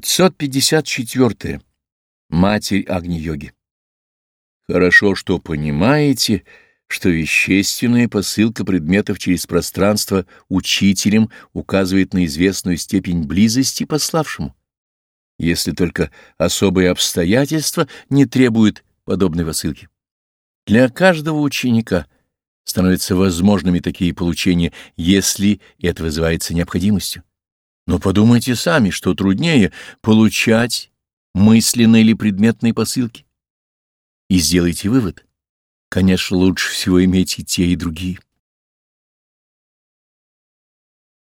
554. Матерь Агни-йоги. Хорошо, что понимаете, что вещественная посылка предметов через пространство учителем указывает на известную степень близости пославшему, если только особые обстоятельства не требуют подобной посылки. Для каждого ученика становятся возможными такие получения, если это вызывается необходимостью. Но подумайте сами, что труднее получать мысленные или предметные посылки. И сделайте вывод. Конечно, лучше всего иметь и те, и другие.